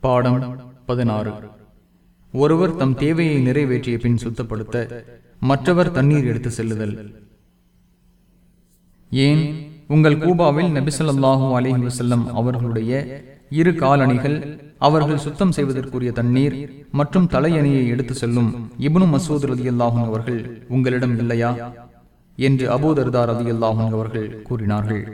பாடம் பதினாறு. ஒருவர் தம் தேவையை நிறைவேற்றிய பின் சுத்தப்படுத்த மற்றவர் தண்ணீர் எடுத்து செல்லுதல். ஏன்? உங்கள் கூபாவில் நபிசல்லாஹூ அலிஹி வசல்லம் அவர்களுடைய இரு காலணிகள் அவர்கள் சுத்தம் செய்வதற்குரிய தண்ணீர் மற்றும் தலையணியை எடுத்து செல்லும் இபுனு மசூத் ரதி அல்லாஹும் அவர்கள் உங்களிடம் இல்லையா? என்று அபூதர்தார் ரதி அல்லாஹும் அவர்கள் கூறினார்கள்.